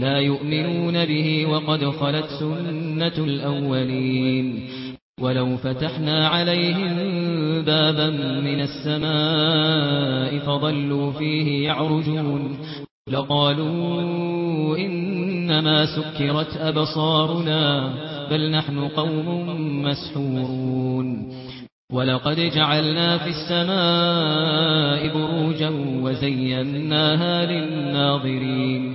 لا يؤمنون به وقد خلت سنة الأولين. ولو فتحنا عليهم بابا من السماء فظلوا فيه يعرجون. لقالوا إنما سكرت أبصارنا بل نحن قوم مسحورون. ولقد جعلنا في السماء بروجا وزيناها للناظرين.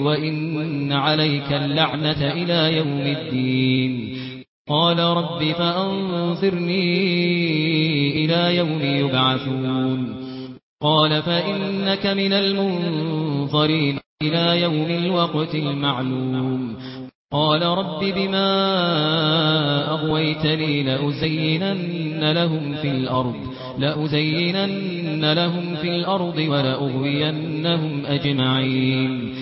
وَإِنَّ عَلَيْكَ اللَّعْنَةَ إِلَى يَوْمِ الدِّينِ قَالَ رَبِّ فَأَنظِرْنِي إِلَى يَوْمِ يُبْعَثُونَ قَالَ فَإِنَّكَ مِنَ الْمُنظَرِينَ إِلَى يَوْمِ الْوَقْتِ الْمَعْلُومِ قَالَ رَبِّ بِمَا أَغْوَيْتَنِي لَأُزَيِّنَنَّ لَهُمْ فِي الْأَرْضِ لَأُزَيِّنَنَّ لَهُمْ فِي الْأَرْضِ وَلَأُغْوِيَنَّهُمْ أَجْمَعِينَ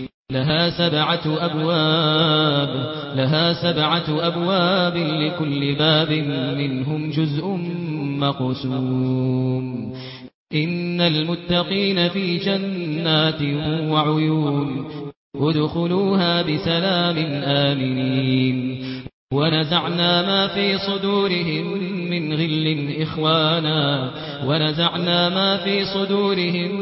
لها سبعة أبواب لها سبعة أبواب لكل باب منهم جزء مقسوم. إن المتقين في جنات وعيون ودخلوها بسلام آمنين. ونزعنا ما في صدورهم من غل إخوانا ونزعنا ما في صدورهم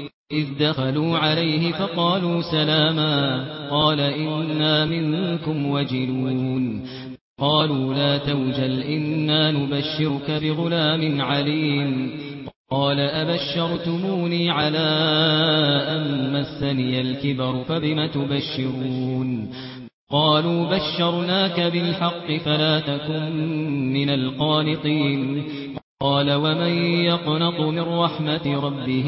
إذ دخلوا عليه فقالوا سلاما قال إنا منكم وجلون قالوا لا توجل إنا نبشرك بغلام عليم قال أبشرتموني على أن مسني الكبر فبم تبشرون قالوا بشرناك بالحق فلا تكن من القانطين قال ومن يقنط من رحمة ربه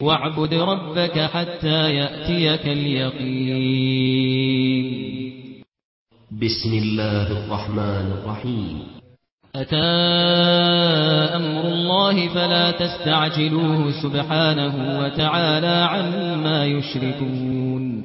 واعبد ربك حتى يأتيك اليقين. بسم الله الرحمن الرحيم. أتى أمر الله فلا تستعجلوه سبحانه وتعالى عما يشركون.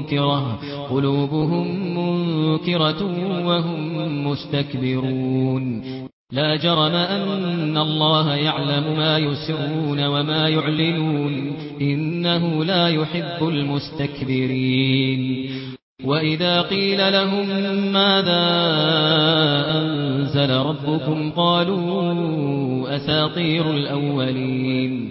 منكرة. قلوبهم منكرة وهم مستكبرون. لا جرم أن الله يعلم ما يسرون وما يعلنون. إنه لا يحب المستكبرين. وَإِذَا قِيلَ لَهُم مَّاذَا أَنزَلَ رَبُّكُمْ قَالُوا أَسَاطِيرُ الْأَوَّلِينَ.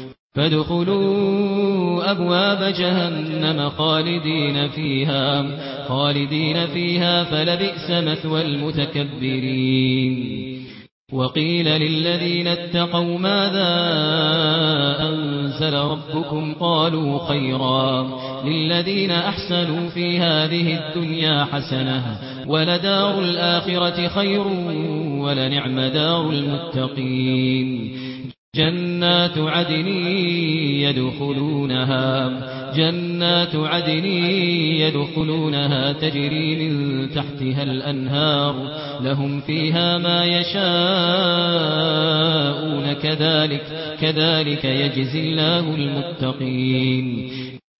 فادخلوا أبواب جهنم خالدين فيها خالدين فيها فلبئس مثوى المتكبرين. وقيل للذين اتقوا ماذا أنزل ربكم؟ قالوا خيرا. للذين أحسنوا في هذه الدنيا حسنة ولدار الآخرة خير ولنعم دار المتقين. جنات عدن يدخلونها جنات عدن يدخلونها تجري من تحتها الأنهار لهم فيها ما يشاءون كذلك كذلك يجزي الله المتقين.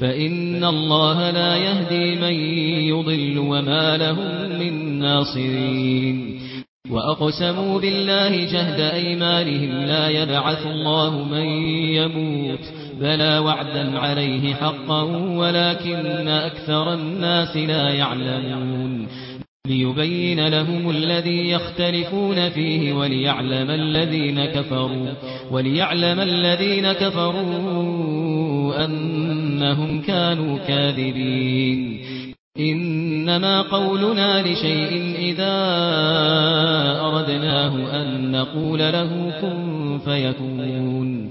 فإن الله لا يهدي من يضل وما لهم من ناصرين وأقسموا بالله جهد أيمانهم لا يبعث الله من يموت بلى وعدا عليه حقا ولكن أكثر الناس لا يعلمون ليبين لهم الذي يختلفون فيه وليعلم الذين كفروا وليعلم الذين كفروا أن إنهم كانوا كاذبين. إنما قولنا لشيء إذا أردناه أن نقول له كن فيكون.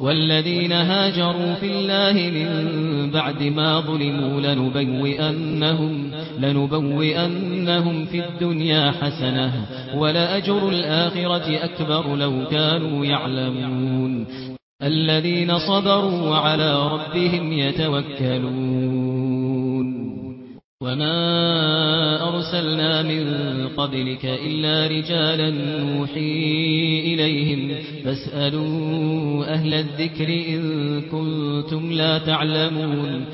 والذين هاجروا في الله من بعد ما ظلموا لنبوئنهم لنبوئنهم في الدنيا حسنة ولا اجر الآخرة أكبر لو كانوا يعلمون. الذين صبروا على ربهم يتوكلون. وما أرسلنا من قبلك إلا رجالا نوحي إليهم. فاسألوا أهل الذكر إن كنتم لا تعلمون.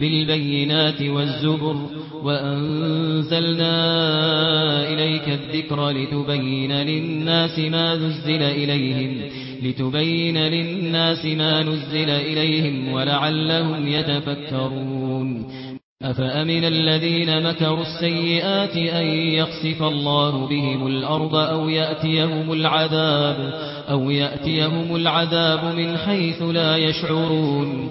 بالبينات والزبر وأنزلنا إليك الذكر لتبين للناس ما نزل إليهم لتبين للناس ما نزل إليهم ولعلهم يتفكرون أفأمن الذين مكروا السيئات أن يخسف الله بهم الأرض أو يأتيهم العذاب أو يأتيهم العذاب من حيث لا يشعرون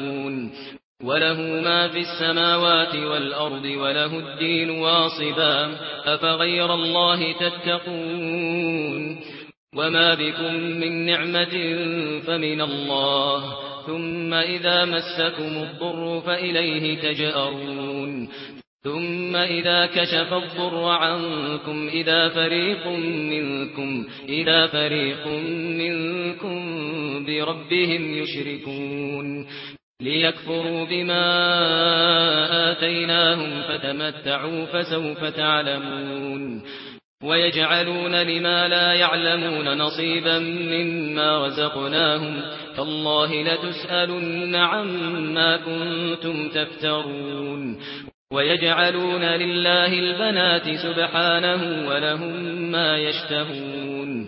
وله ما في السماوات والأرض وله الدين واصبا أفغير الله تتقون وما بكم من نعمة فمن الله ثم إذا مسكم الضر فإليه تجأرون ثم إذا كشف الضر عنكم إذا فريق منكم إذا فريق منكم بربهم يشركون ليكفروا بما آتيناهم فتمتعوا فسوف تعلمون ويجعلون لما لا يعلمون نصيبا مما رزقناهم فالله لتسألن عما كنتم تفترون ويجعلون لله البنات سبحانه ولهم ما يشتهون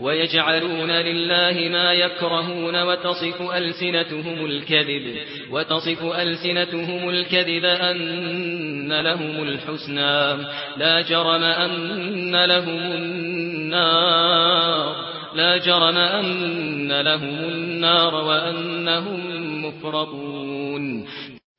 ويجعلون لله ما يكرهون وتصف ألسنتهم الكذب وتصف ألسنتهم الكذب أن لهم الحسنى لا جرم أن لهم النار لا جرم أن لهم النار وأنهم مفرطون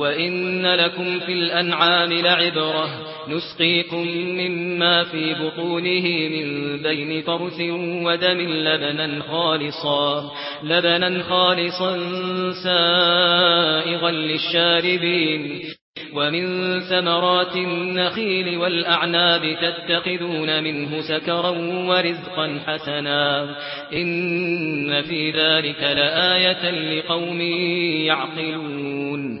وَإِنَّ لَكُمْ فِي الْأَنْعَامِ لَعِبْرَةً نُسْقِيكُم مِّمَّا فِي بُطُونِهِ مِن بَيْنِ فَرْثٍ وَدَمٍ لَّبَنًا خَالِصًا لَّبَنًا خَالِصًا سَائِغًا لِّلشَّارِبِينَ. وَمِن ثَمَرَاتِ النَّخِيلِ وَالْأَعْنَابِ تَتَّخِذُونَ مِنْهُ سَكَرًا وَرِزْقًا حَسَنًا. إِنَّ فِي ذَلِكَ لَآيَةً لِقَوْمٍ يَعْقِلُونَ.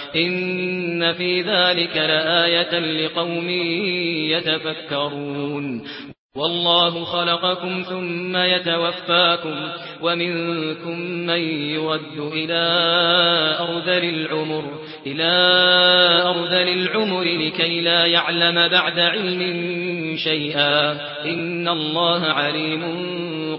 إن في ذلك لآية لقوم يتفكرون. والله خلقكم ثم يتوفاكم ومنكم من يود إلى أرذل العمر إلى أرذل العمر لكي لا يعلم بعد علم شيئا. إن الله عليم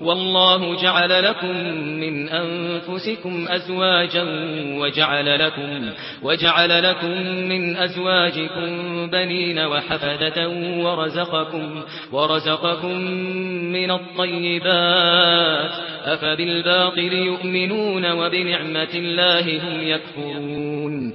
والله جعل لكم من أنفسكم أزواجا وجعل لكم وجعل لكم من أزواجكم بنين وحفدة ورزقكم ورزقكم من الطيبات أفبالباطل يؤمنون وبنعمة الله هم يكفرون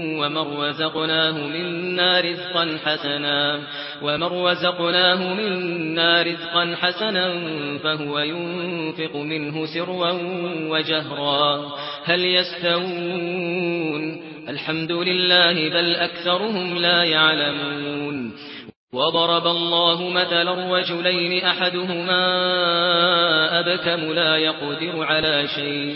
ومن رزقناه منا رزقا حسنا ومن رزقناه منا رزقا حسنا فهو ينفق منه سرا وجهرا. هل يستوون؟ الحمد لله بل أكثرهم لا يعلمون. وضرب الله مثلا رجلين أحدهما أبكم لا يقدر على شيء.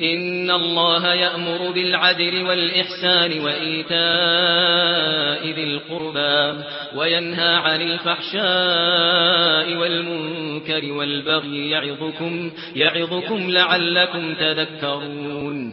ان الله يأمر بالعدل والاحسان وايتاء ذي القربى وينها عن الفحشاء والمنكر والبغي يعظكم يعظكم لعلكم تذكرون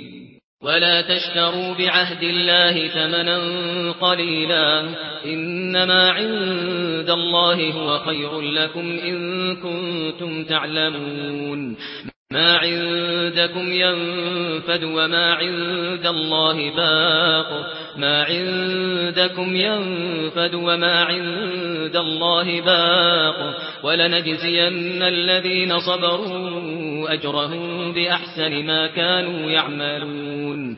ولا تشتروا بعهد الله ثمنا قليلا انما عند الله هو خير لكم ان كنتم تعلمون ما عندكم ينفد وما عند الله باق. ما عندكم ينفد وما عند الله باق. ولنجزين الذين صبروا أجرهم بأحسن ما كانوا يعملون.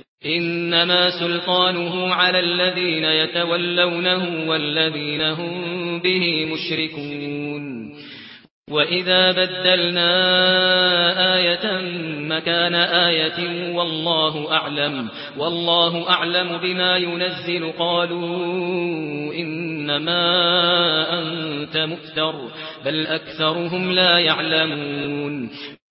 إنما سلطانه على الذين يتولونه والذين هم به مشركون. وإذا بدلنا آية مكان آية والله أعلم والله أعلم بما ينزل. قالوا إنما أنت مفتر بل أكثرهم لا يعلمون.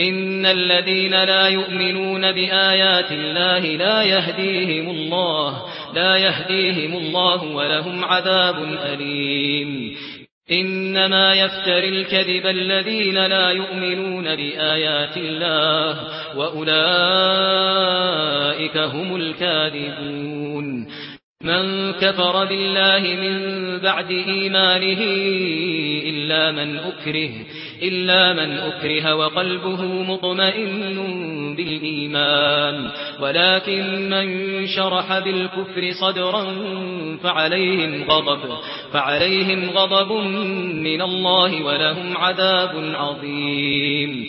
ان الذين لا يؤمنون بايات الله لا يهديهم الله لا يهديهم الله ولهم عذاب اليم. انما يفتري الكذب الذين لا يؤمنون بايات الله واولئك هم الكاذبون. من كفر بالله من بعد إيمانه إلا من أكره إلا من أكره وقلبه مطمئن بالإيمان. ولكن من شرح بالكفر صدرا فعليهم غضب فعليهم غضب من الله ولهم عذاب عظيم.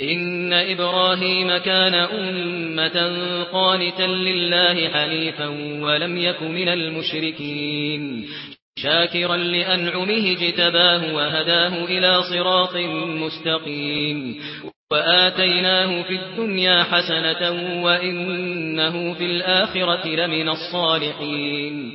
ان إبراهيم كان امه قانتا لله حنيفا ولم يكن من المشركين شاكرا لانعمه اجتباه وهداه إلى صراط مستقيم وآتيناه في الدنيا حسنة وإنه في الآخرة لمن الصالحين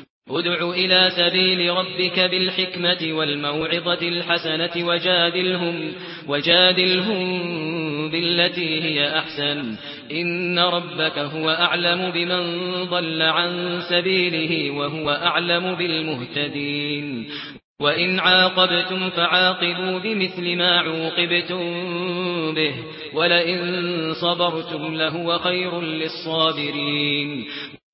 ادع إلى سبيل ربك بالحكمة والموعظة الحسنة وجادلهم, وجادلهم بالتي هي أحسن. إن ربك هو أعلم بمن ضل عن سبيله وهو أعلم بالمهتدين. وَإِنْ عَاقَبْتُمْ فَعَاقِبُوا بِمِثْلِ مَا عُوقِبْتُمْ بِهِ وَلَئِنْ صَبَرْتُمْ لَهُوَ خَيْرٌ لِلصَّابِرِينَ.